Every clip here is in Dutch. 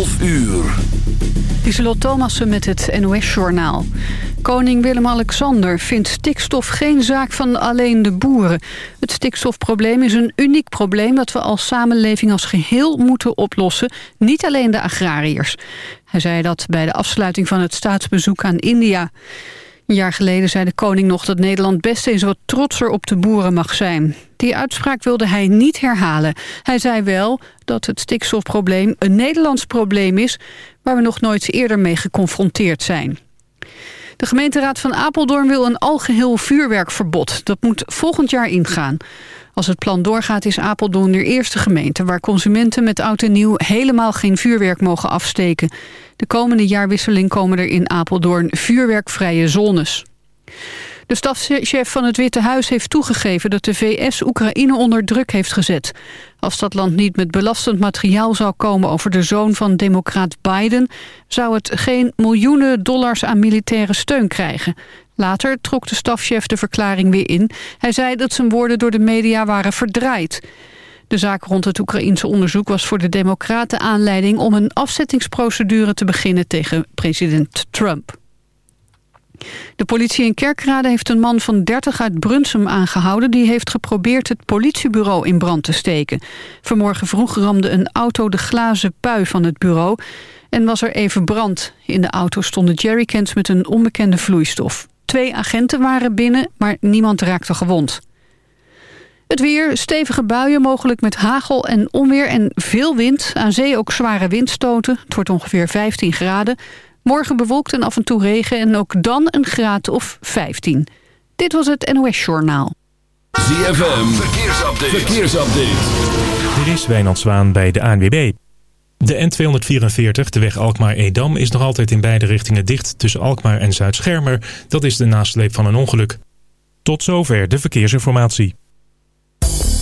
12 uur. Thomassen met het NOS-journaal. Koning Willem-Alexander vindt stikstof geen zaak van alleen de boeren. Het stikstofprobleem is een uniek probleem... dat we als samenleving als geheel moeten oplossen. Niet alleen de agrariërs. Hij zei dat bij de afsluiting van het staatsbezoek aan India. Een jaar geleden zei de koning nog dat Nederland best eens wat trotser op de boeren mag zijn. Die uitspraak wilde hij niet herhalen. Hij zei wel dat het stikstofprobleem een Nederlands probleem is... waar we nog nooit eerder mee geconfronteerd zijn. De gemeenteraad van Apeldoorn wil een algeheel vuurwerkverbod. Dat moet volgend jaar ingaan. Als het plan doorgaat is Apeldoorn de eerste gemeente... waar consumenten met oud en nieuw helemaal geen vuurwerk mogen afsteken. De komende jaarwisseling komen er in Apeldoorn vuurwerkvrije zones. De stafchef van het Witte Huis heeft toegegeven dat de VS Oekraïne onder druk heeft gezet. Als dat land niet met belastend materiaal zou komen over de zoon van democraat Biden... zou het geen miljoenen dollars aan militaire steun krijgen. Later trok de stafchef de verklaring weer in. Hij zei dat zijn woorden door de media waren verdraaid. De zaak rond het Oekraïense onderzoek was voor de democraten aanleiding... om een afzettingsprocedure te beginnen tegen president Trump. De politie in Kerkrade heeft een man van 30 uit Brunsum aangehouden... die heeft geprobeerd het politiebureau in brand te steken. Vanmorgen vroeg ramde een auto de glazen pui van het bureau... en was er even brand. In de auto stonden jerrycans met een onbekende vloeistof. Twee agenten waren binnen, maar niemand raakte gewond. Het weer, stevige buien, mogelijk met hagel en onweer en veel wind. Aan zee ook zware windstoten. Het wordt ongeveer 15 graden. Morgen bewolkt en af en toe regen en ook dan een graad of 15. Dit was het NOS Journaal. ZFM, verkeersupdate. verkeersupdate. Er is Wijnand Zwaan bij de ANWB. De N244, de weg Alkmaar-Edam, is nog altijd in beide richtingen dicht tussen Alkmaar en Zuid-Schermer. Dat is de nasleep van een ongeluk. Tot zover de verkeersinformatie.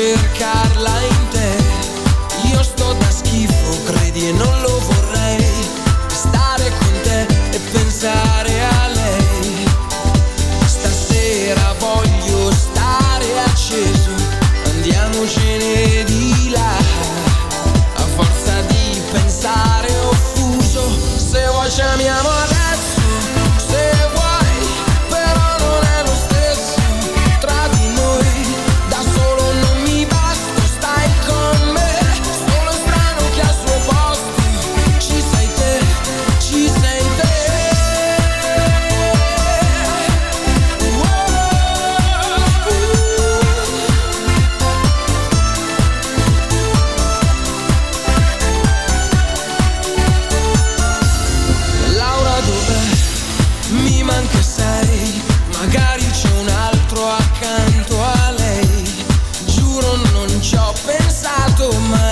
cercarla toma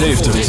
beleefd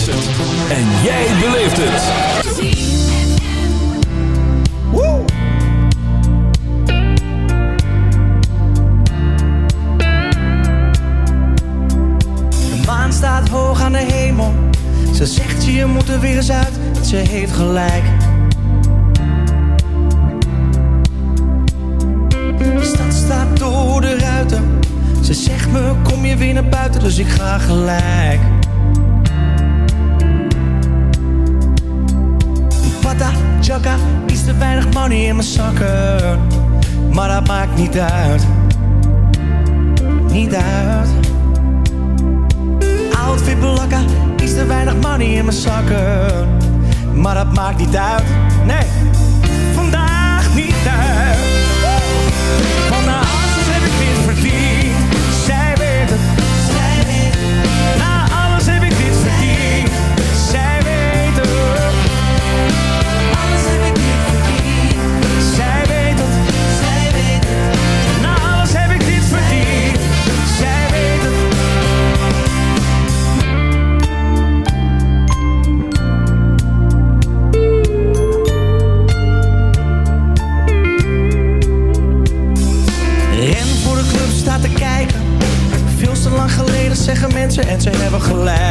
en ze hebben gelijk.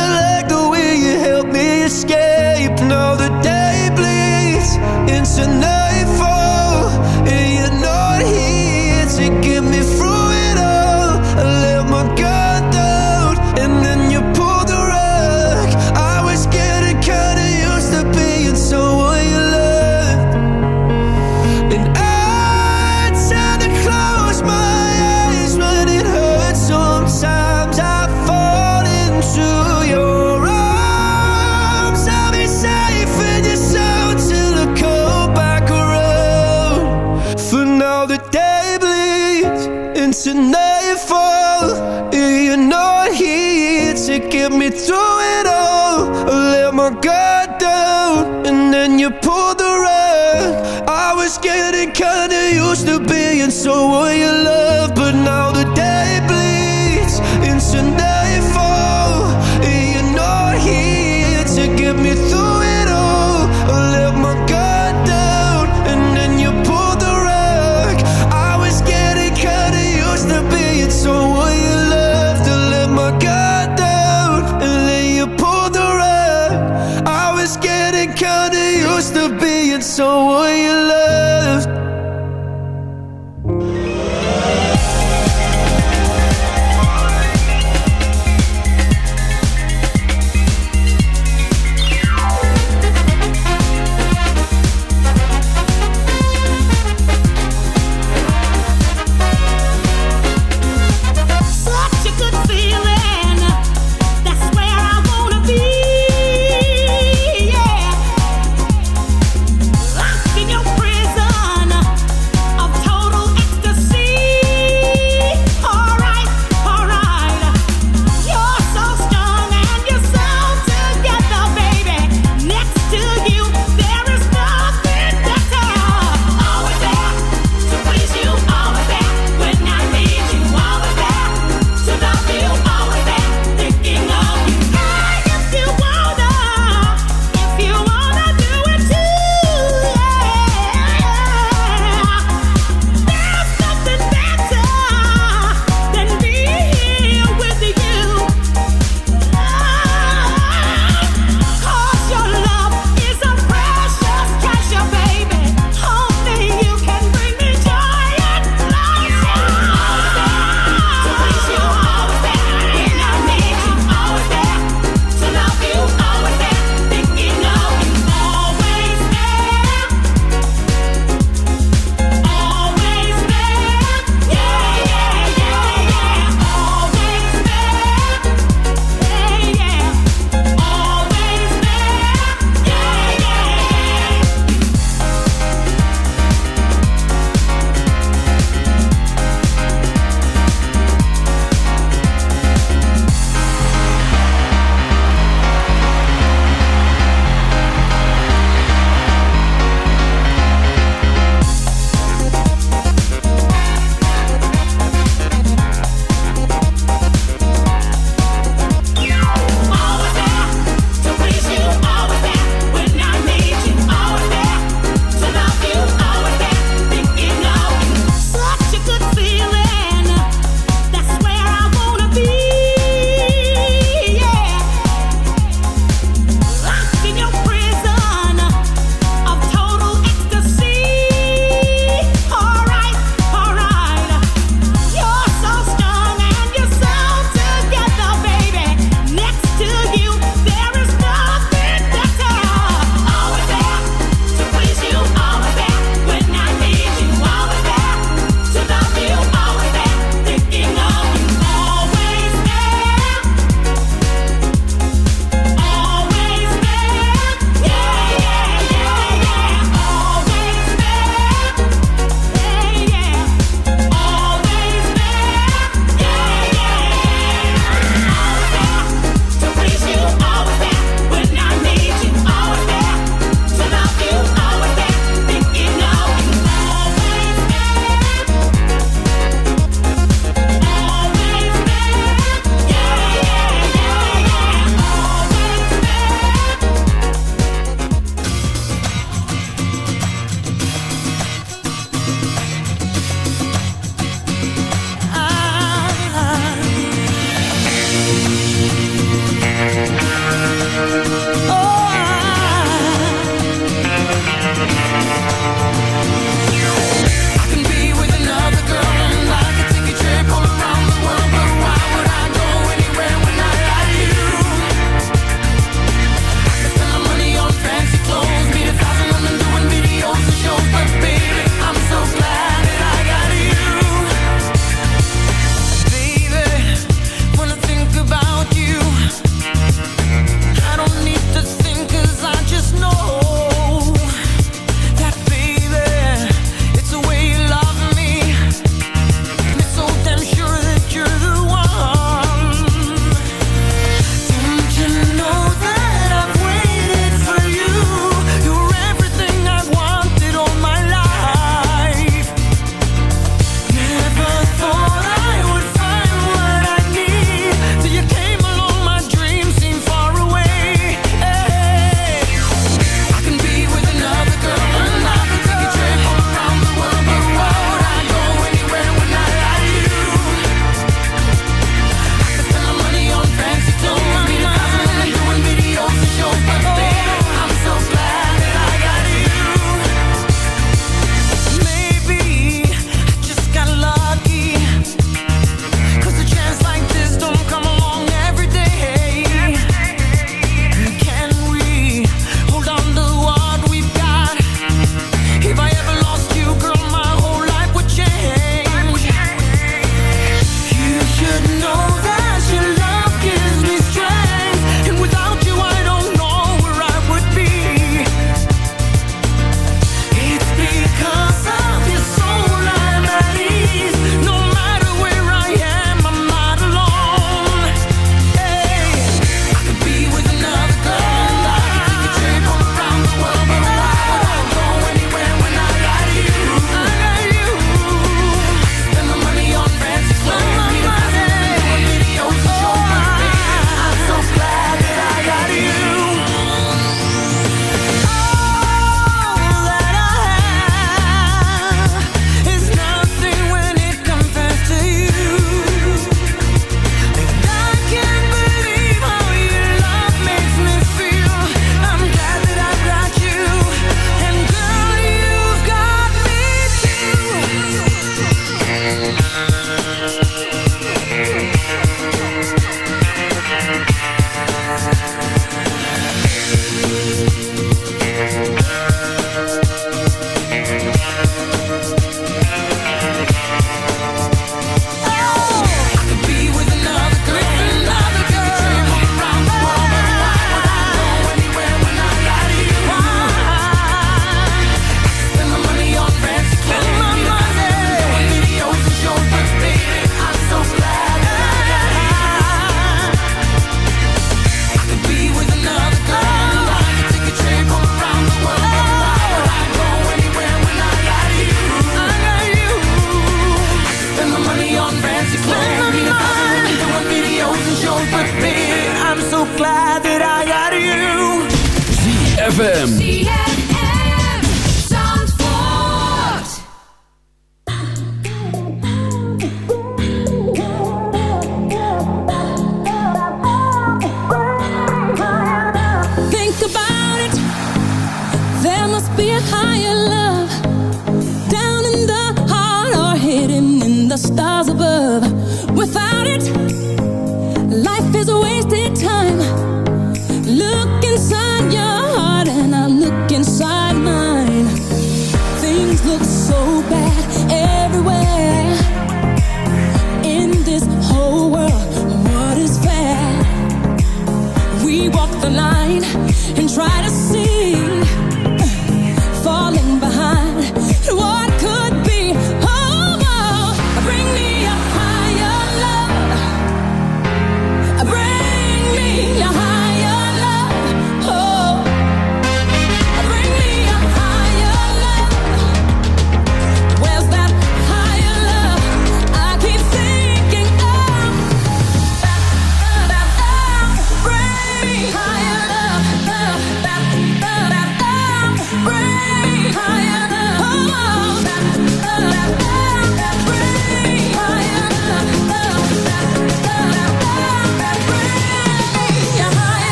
so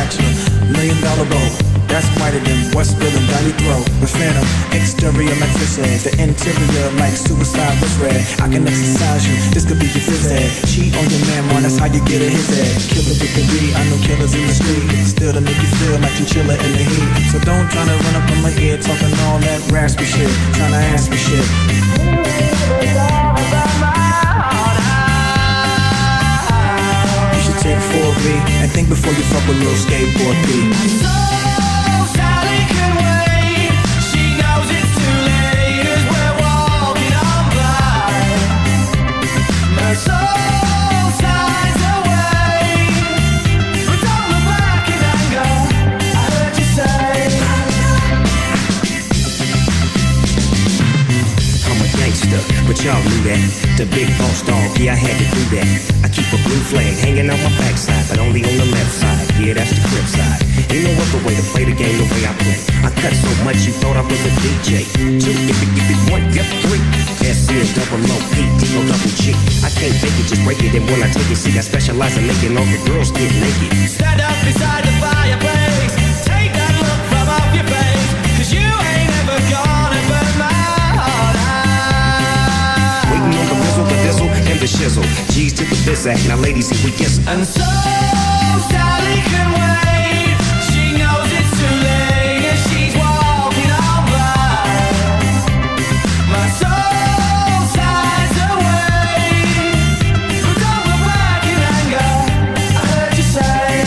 Spatula, million dollar bow. That's whiter than what's and down your. The phantom, exterior like fish the interior like suicide was red. I can exercise you, this could be your fizz head. Cheat on your man, man, that's how you get a his head. Killer dickery, I know killers in the street. Still to make you feel like you chiller in the heat. So don't try to run up on my ear talking all that raspy shit, trying to ask me shit. About my heart. Take for me And think before you fuck with little skateboard B. Sally can wait She knows it's too late As we're walking on by My soul But y'all knew that. The big boss dog, yeah I had to do that. I keep a blue flag hanging on my backside, but only on the left side. Yeah, that's the crib side. Ain't no other way to play the game the way I play. I cut so much you thought I was a DJ. Two, if it, if it, one, yep, three. S is double O P D O double G. I can't fake it, just break it. And when I take it, see, I specialize in making all the girls get naked. Stand up beside the fireplace. Shizzle. G's to the biz act. Now, ladies, here we get And so Sally can wait. She knows it's too late and she's walking on by. My soul sighs away. But don't look back in anger. I heard you say.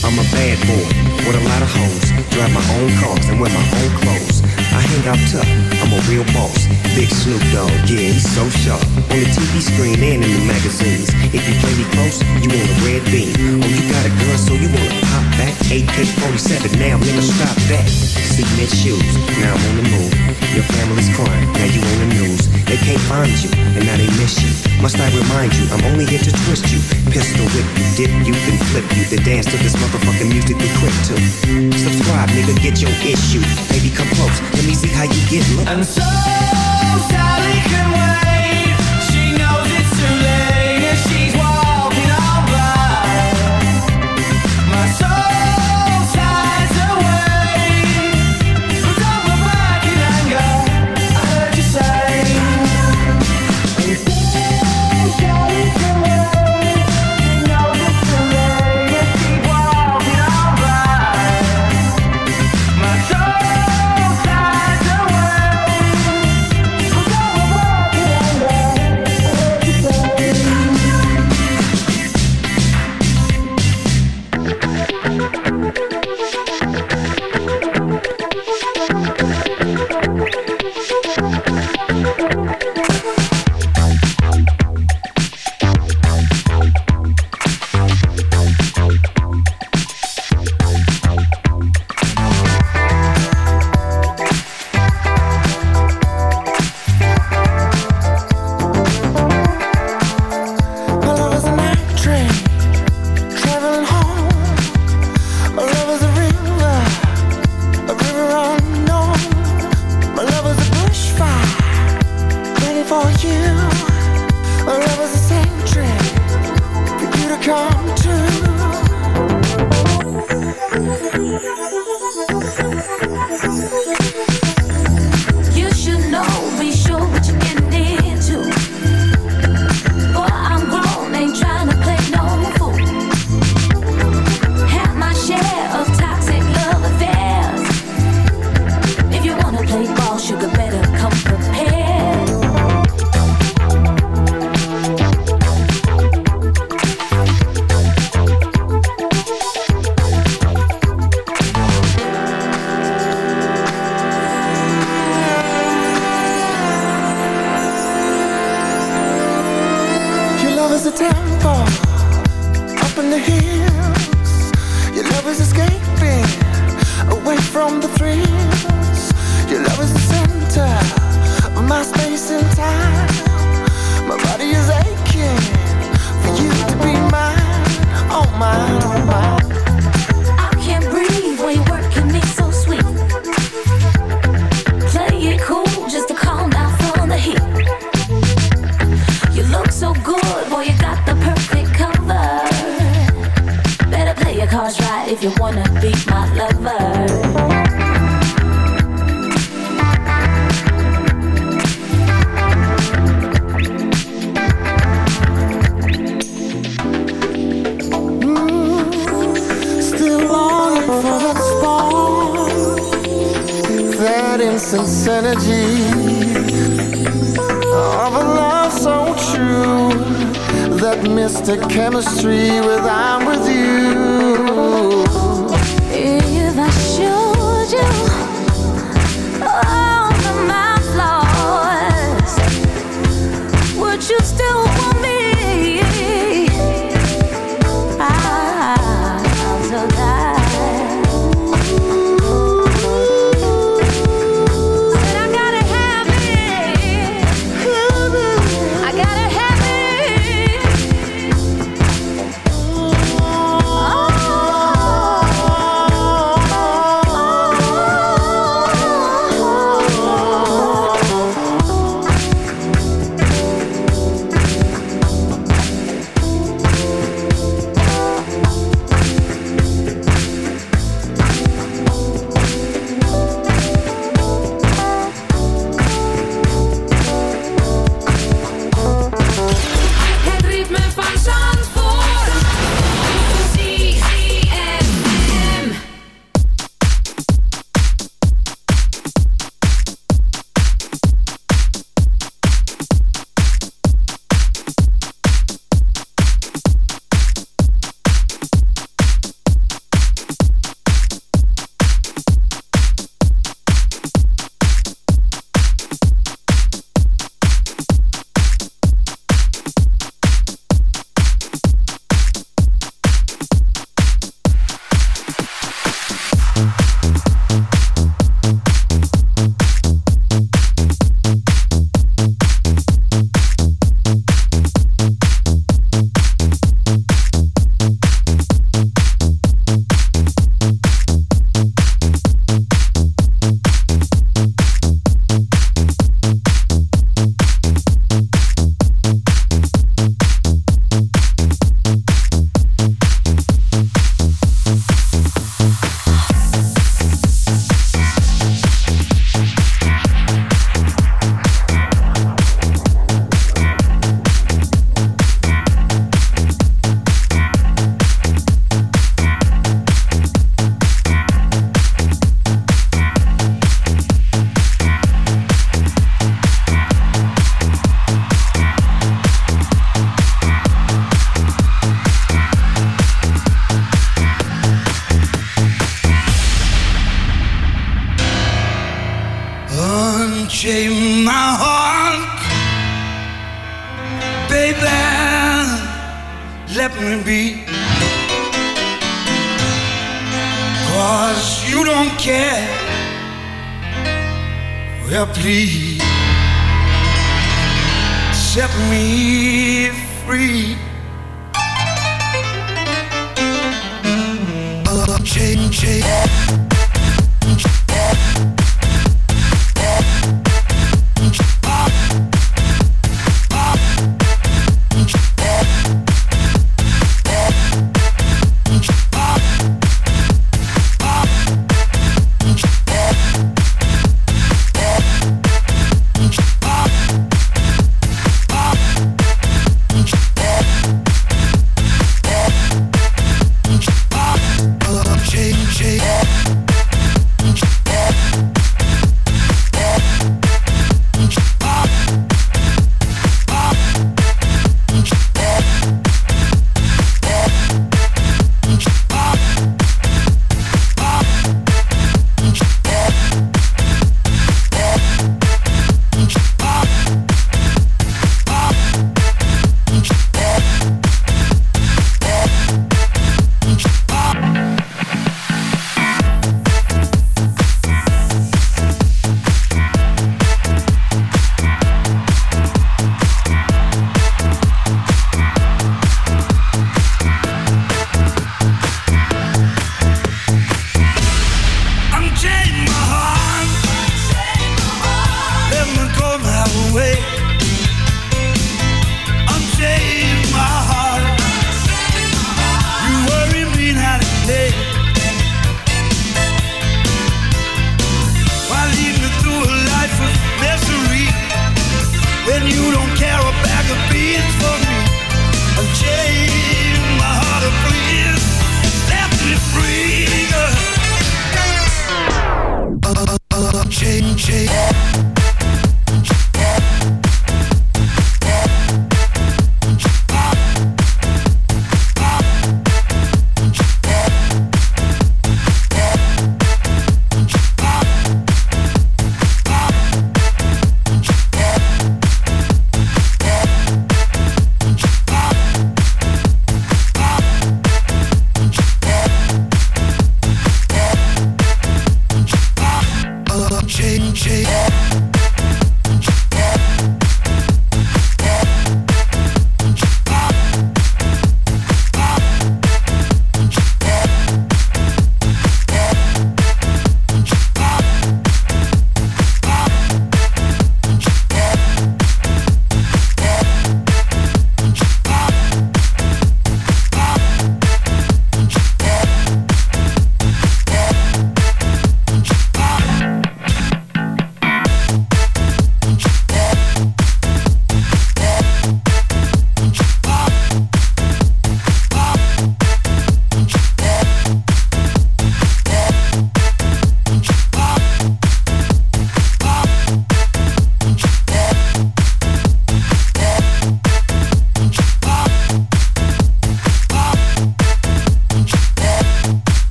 I'm a bad boy with a lot of hoes. Drive my own cars and wear my own clothes. I hang out tough. A real boss. Big Snoop Dogg, yeah, he's so sharp. On the TV screen and in the magazines. If you play me close, you want a red beam. Oh, you got a gun, so you wanna pop back? AK-47, now nigga, stop that. Cement shoes, now I'm on the move. Your family's crying, now you on the news. They can't find you, and now they miss you. Must I remind you, I'm only here to twist you. Pistol whip you, dip you, then flip you. Then dance to this motherfucking music we quick to. Subscribe, nigga, get your issue. Baby, come close, let me see how you get look. And so Sally